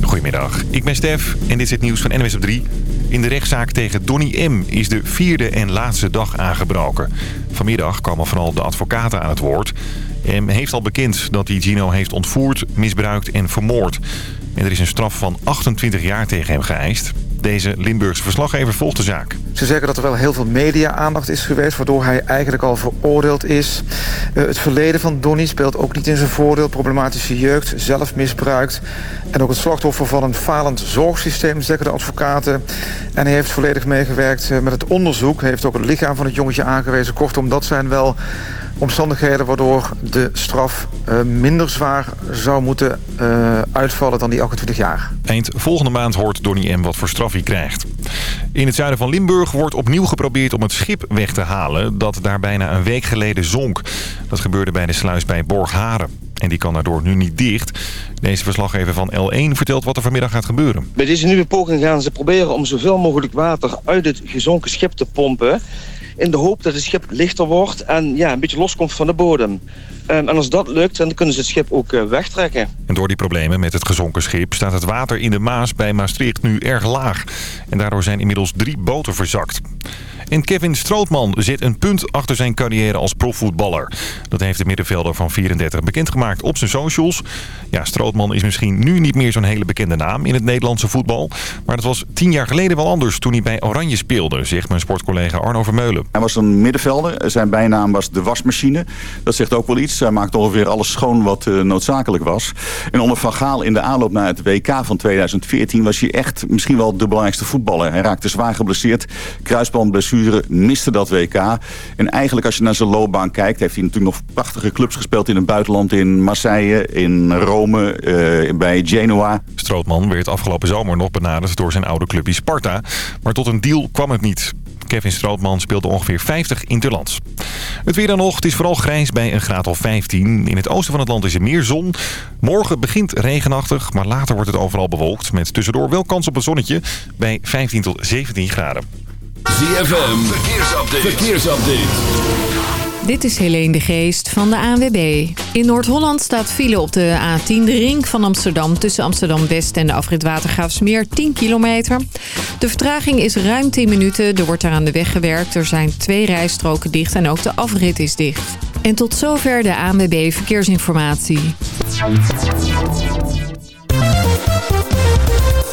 Goedemiddag, ik ben Stef en dit is het nieuws van NWS op 3. In de rechtszaak tegen Donny M. is de vierde en laatste dag aangebroken. Vanmiddag kwamen vooral de advocaten aan het woord. M heeft al bekend dat hij Gino heeft ontvoerd, misbruikt en vermoord. En er is een straf van 28 jaar tegen hem geëist. Deze Limburgse verslaggever volgt de zaak. Ze zeggen dat er wel heel veel media-aandacht is geweest... waardoor hij eigenlijk al veroordeeld is. Uh, het verleden van Donny speelt ook niet in zijn voordeel. Problematische jeugd, zelf misbruikt. En ook het slachtoffer van een falend zorgsysteem, zeggen de advocaten. En hij heeft volledig meegewerkt uh, met het onderzoek. Hij heeft ook het lichaam van het jongetje aangewezen. Kortom, dat zijn wel omstandigheden waardoor de straf uh, minder zwaar zou moeten uitvallen dan die 28 jaar. Eind volgende maand hoort Donnie M. wat voor straf hij krijgt. In het zuiden van Limburg wordt opnieuw geprobeerd om het schip weg te halen... dat daar bijna een week geleden zonk. Dat gebeurde bij de sluis bij Borgharen. En die kan daardoor nu niet dicht. Deze verslaggever van L1 vertelt wat er vanmiddag gaat gebeuren. Bij deze nieuwe poging gaan ze proberen om zoveel mogelijk water uit het gezonken schip te pompen in de hoop dat het schip lichter wordt en ja, een beetje loskomt van de bodem. Um, en als dat lukt, dan kunnen ze het schip ook uh, wegtrekken. En door die problemen met het gezonken schip staat het water in de Maas bij Maastricht nu erg laag. En daardoor zijn inmiddels drie boten verzakt. En Kevin Strootman zit een punt achter zijn carrière als profvoetballer. Dat heeft de middenvelder van 34 bekendgemaakt op zijn socials. Ja, Strootman is misschien nu niet meer zo'n hele bekende naam in het Nederlandse voetbal. Maar dat was tien jaar geleden wel anders toen hij bij Oranje speelde, zegt mijn sportcollega Arno Vermeulen. Hij was een middenvelder. Zijn bijnaam was de wasmachine. Dat zegt ook wel iets. Hij maakte ongeveer alles schoon wat uh, noodzakelijk was. En onder Van Gaal in de aanloop naar het WK van 2014 was hij echt misschien wel de belangrijkste voetballer. Hij raakte zwaar geblesseerd. Kruisbandblessure miste dat WK. En eigenlijk als je naar zijn loopbaan kijkt... heeft hij natuurlijk nog prachtige clubs gespeeld in het buitenland. In Marseille, in Rome, uh, bij Genoa. Strootman werd afgelopen zomer nog benaderd door zijn oude clubje Sparta. Maar tot een deal kwam het niet. Kevin Strootman speelde ongeveer 50 interlands. Het weer dan nog. Het is vooral grijs bij een graad of 15. In het oosten van het land is er meer zon. Morgen begint regenachtig, maar later wordt het overal bewolkt. Met tussendoor wel kans op een zonnetje bij 15 tot 17 graden. ZFM, verkeersupdate. verkeersupdate. Dit is Helene de Geest van de ANWB. In Noord-Holland staat file op de A10, de ring van Amsterdam... tussen Amsterdam-West en de afrit Watergraafsmeer, 10 kilometer. De vertraging is ruim 10 minuten. Er wordt daar aan de weg gewerkt. Er zijn twee rijstroken dicht en ook de afrit is dicht. En tot zover de ANWB Verkeersinformatie.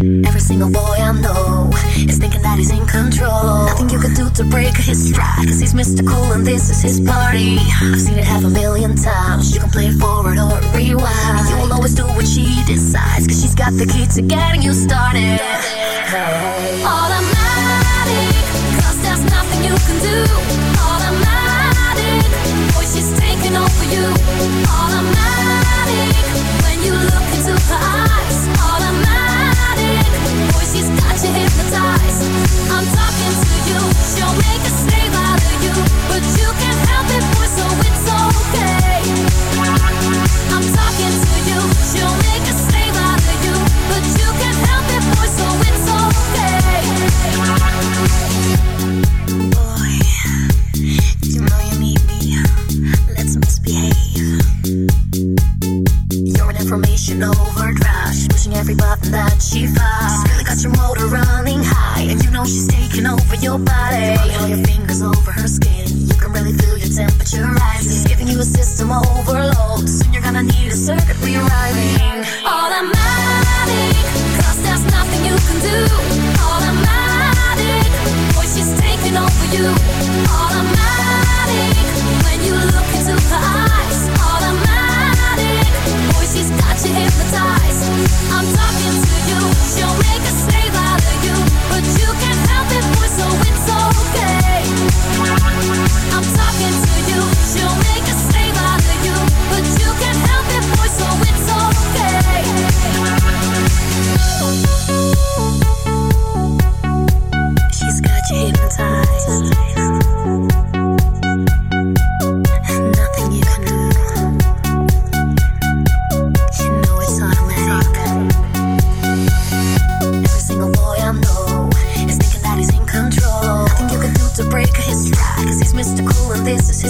Every single boy I know is thinking that he's in control. Nothing you can do to break his stride, cause he's Mr. Cool and this is his party. I've seen it half a million times. You can play forward or rewind. You'll always do what she decides, cause she's got the key to getting you started. Hey. Automatic, cause there's nothing you can do. Automatic, boy, she's taking over you. Automatic, when you look I'm talking to you, she'll make a slave out of you, but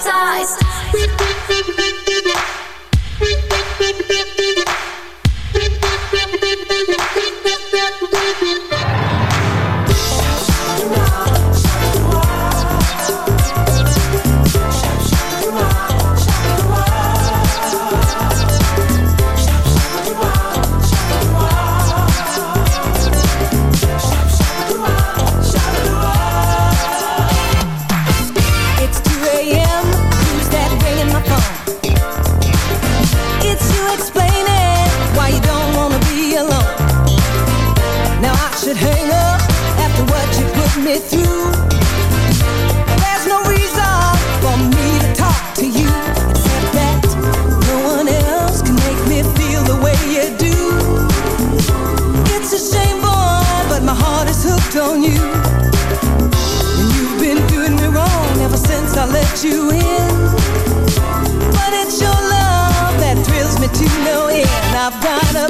hypnotized. you in. But it's your love that me to no end. I've got a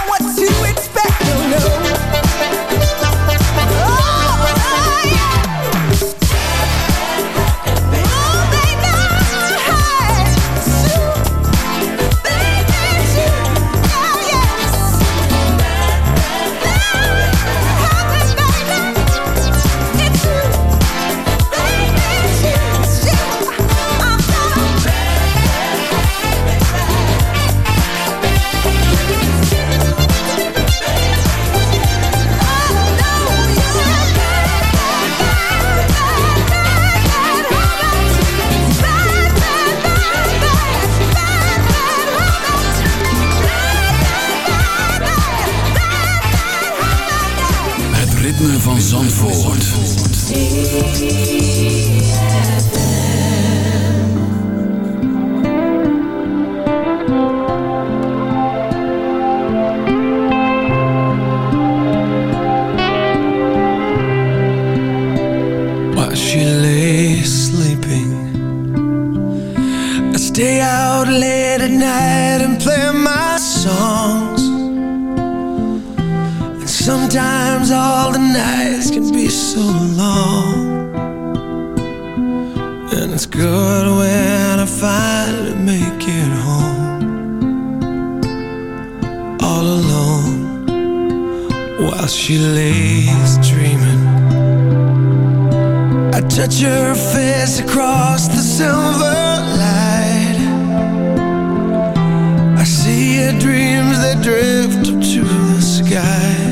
dreams that drift up to the sky.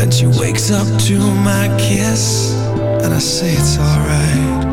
And she wakes up to my kiss And I say it's alright.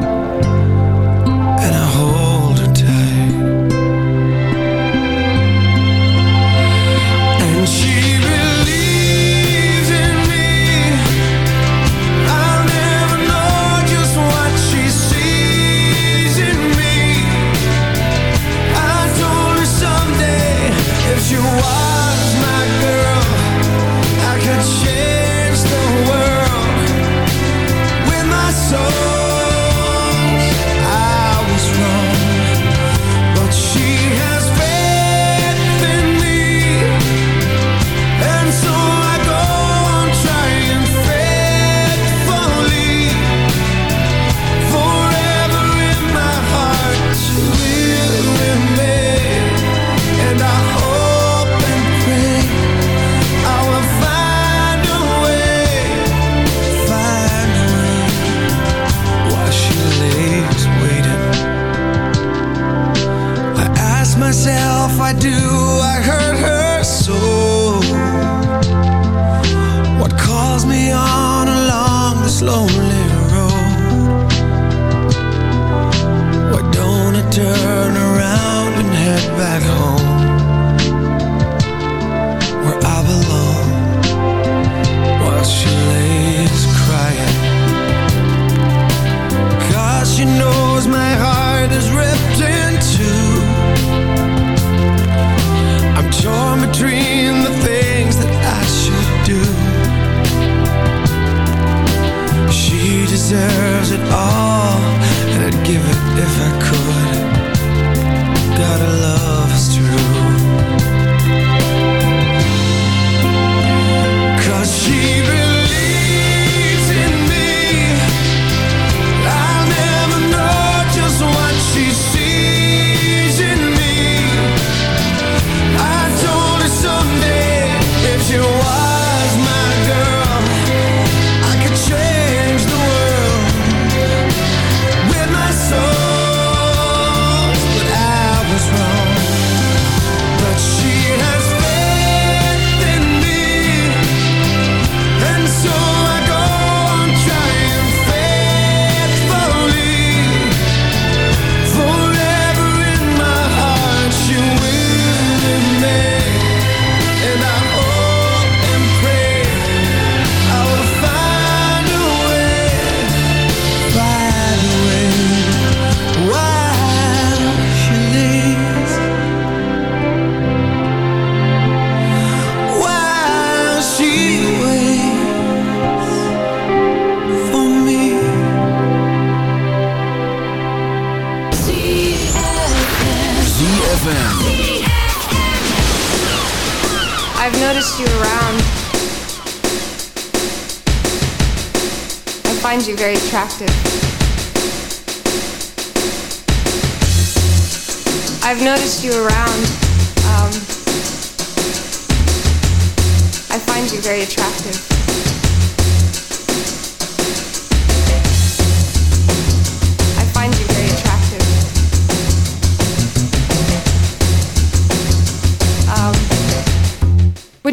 torn between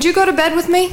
Could you go to bed with me?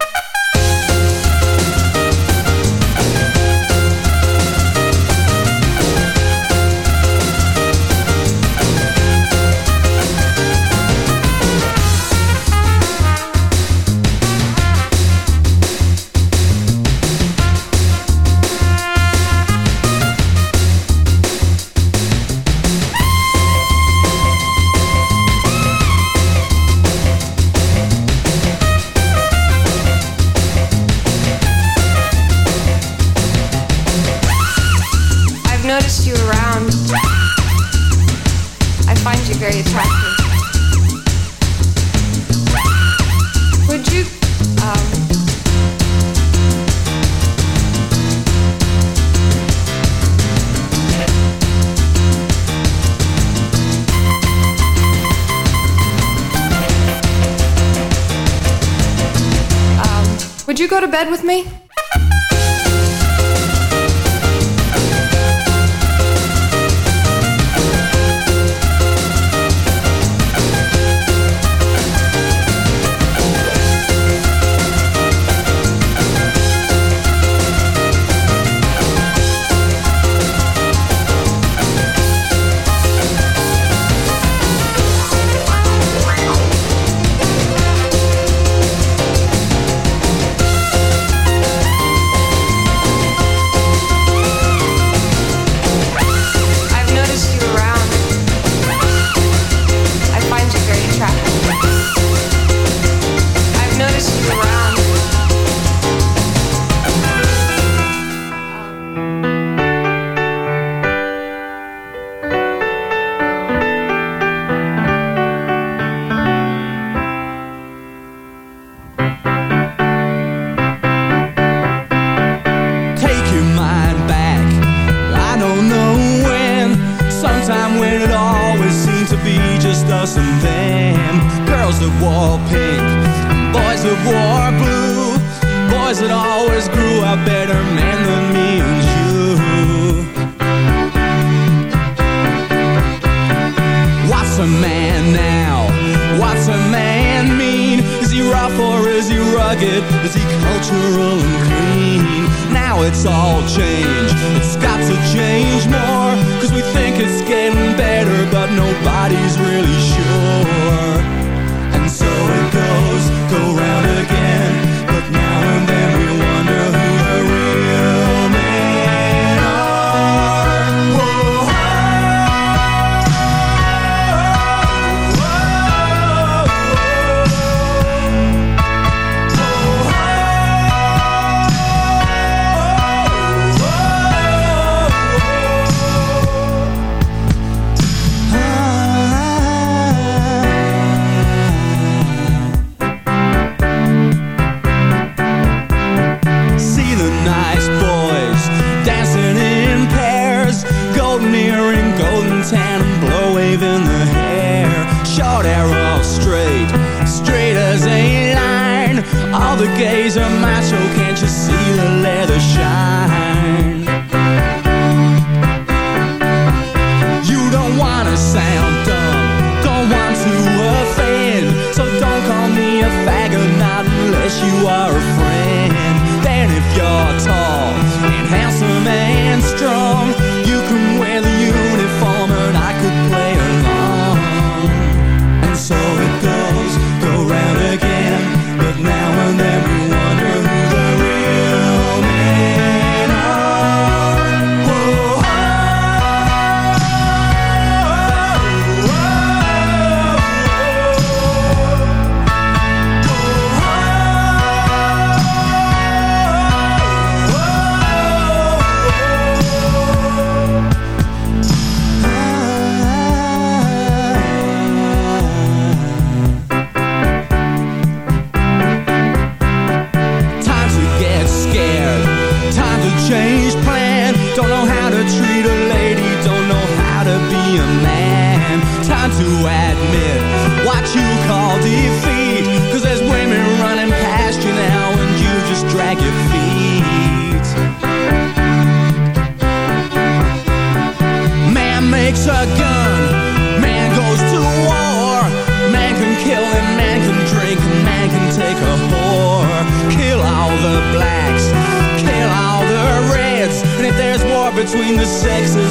bed with me? Between the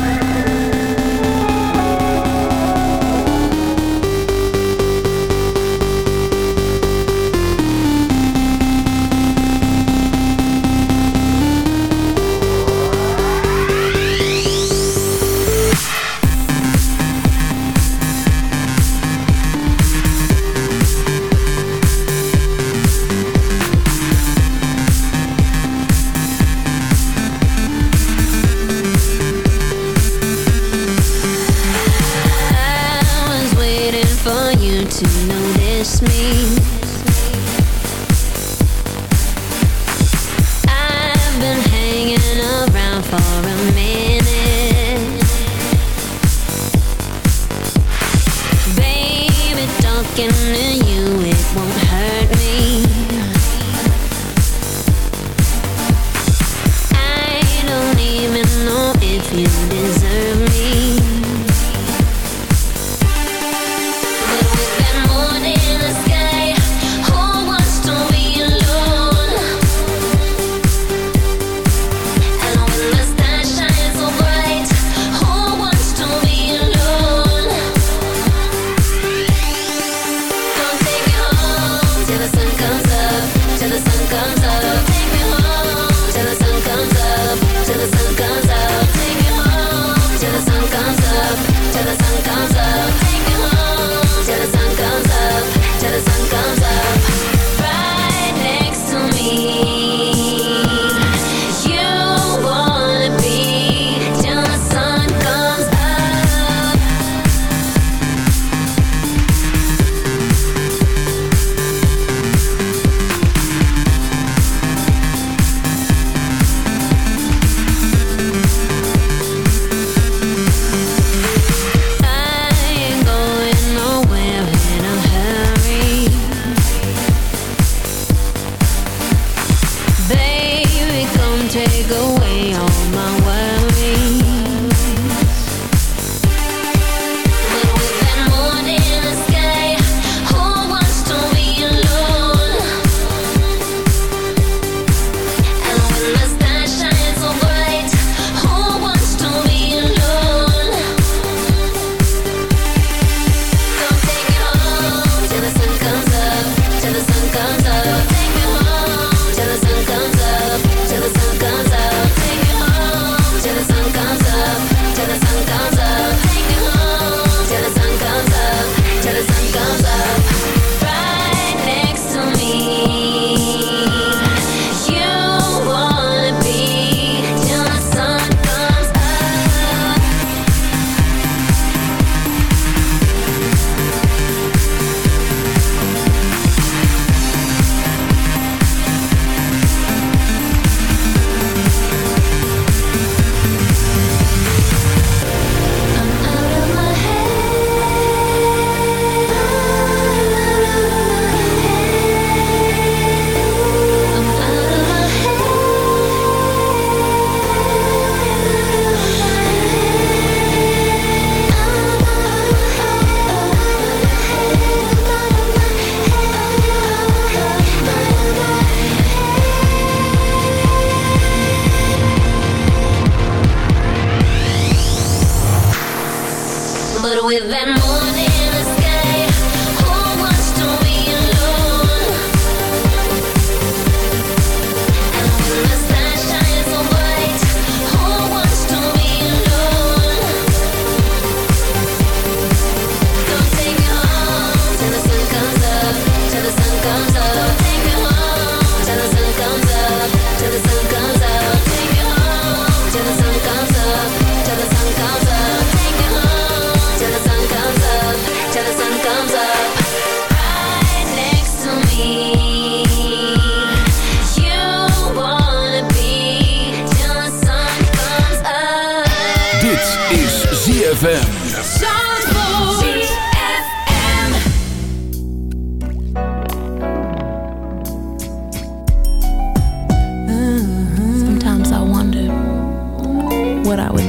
Notice me.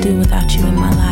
Do without you in my life.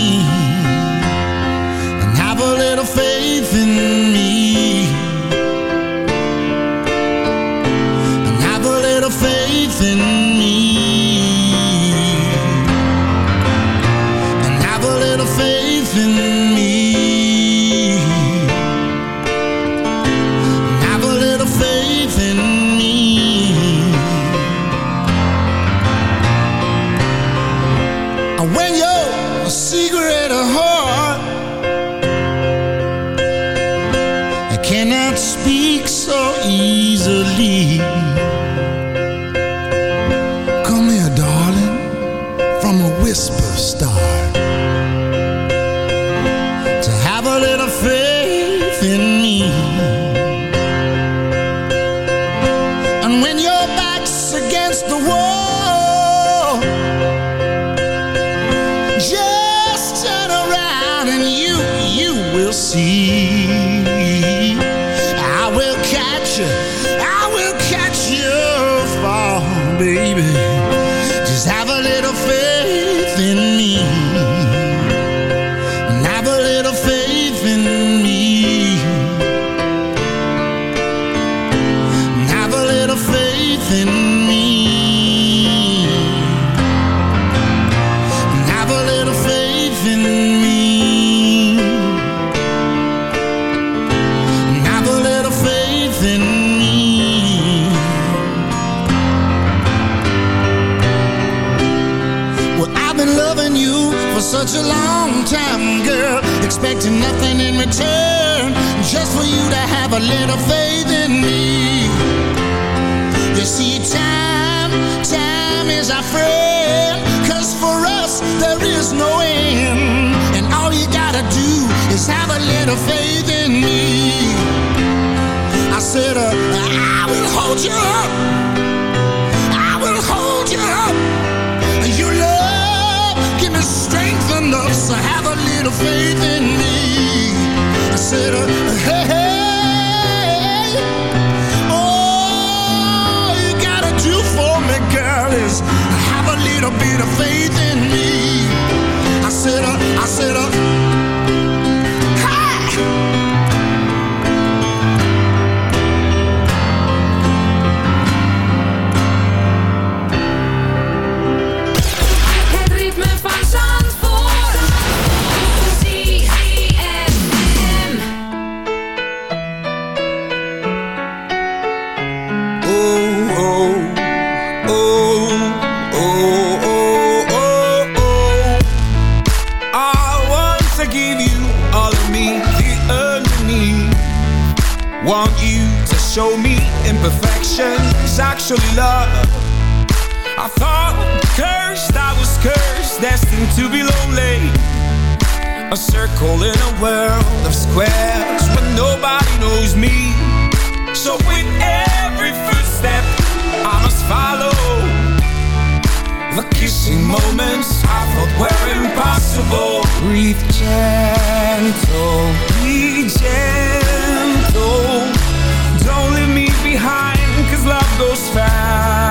baby. Bit of faith all me, the underneath. Want you to show me imperfections, actually love. I thought cursed, I was cursed, destined to be lonely. A circle in a world of squares where nobody knows me. So with every footstep, I must follow. The kissing moments I thought were impossible. Breathe gentle, be gentle. Don't leave me behind, cause love goes fast.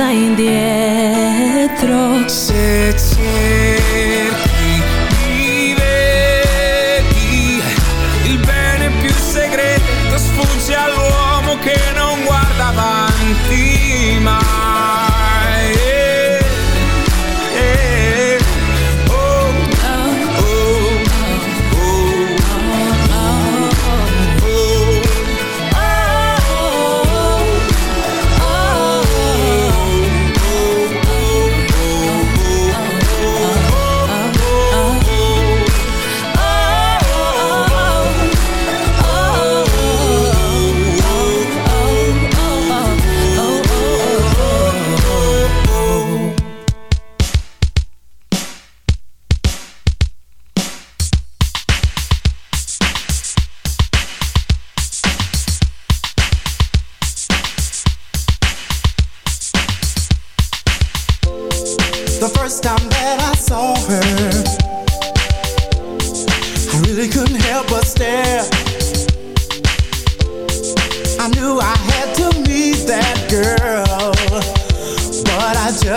再一点。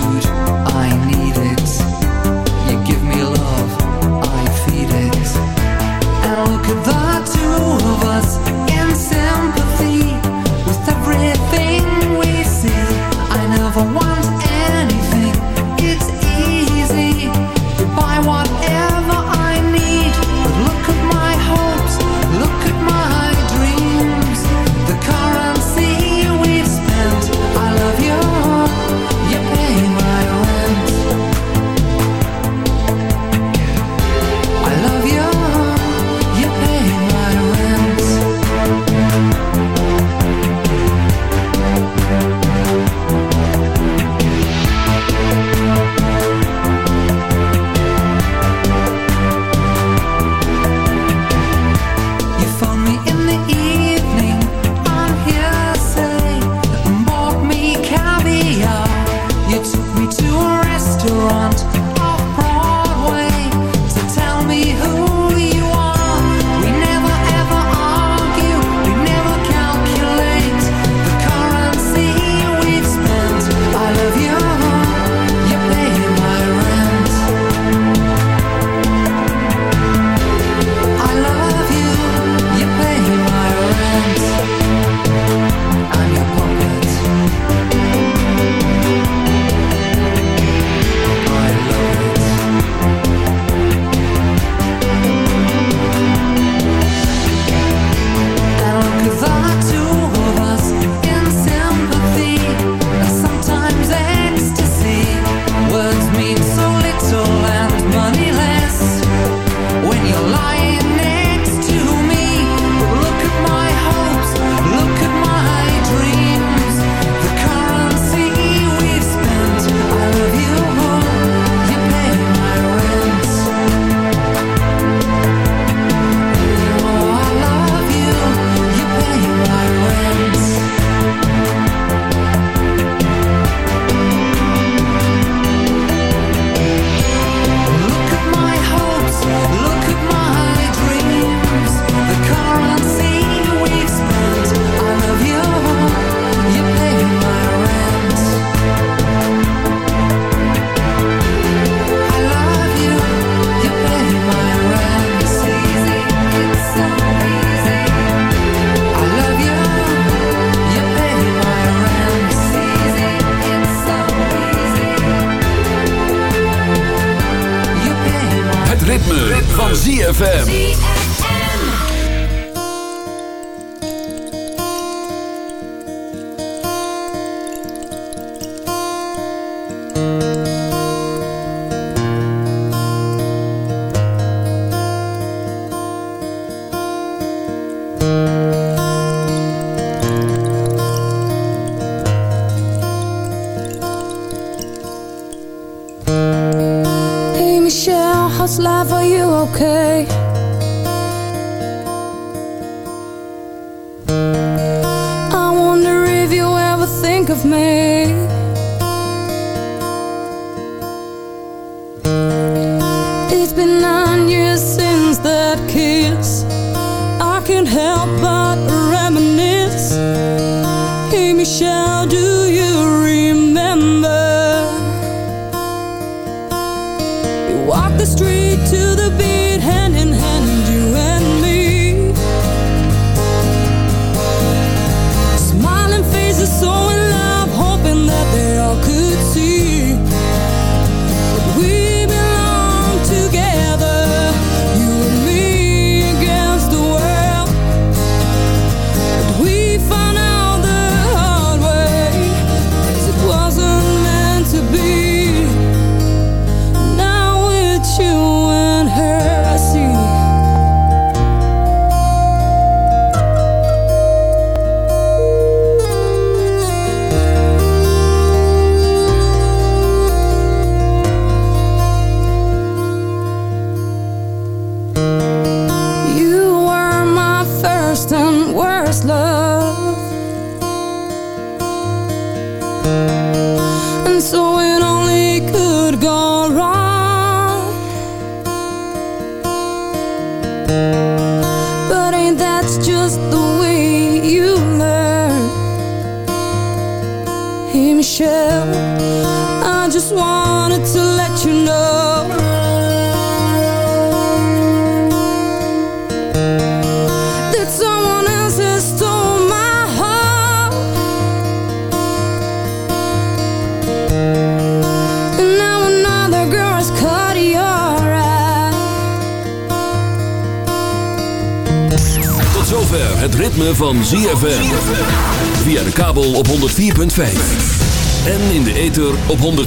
food